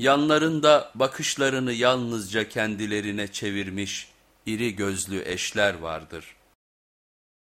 Yanlarında bakışlarını yalnızca kendilerine çevirmiş iri gözlü eşler vardır.